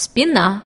спина.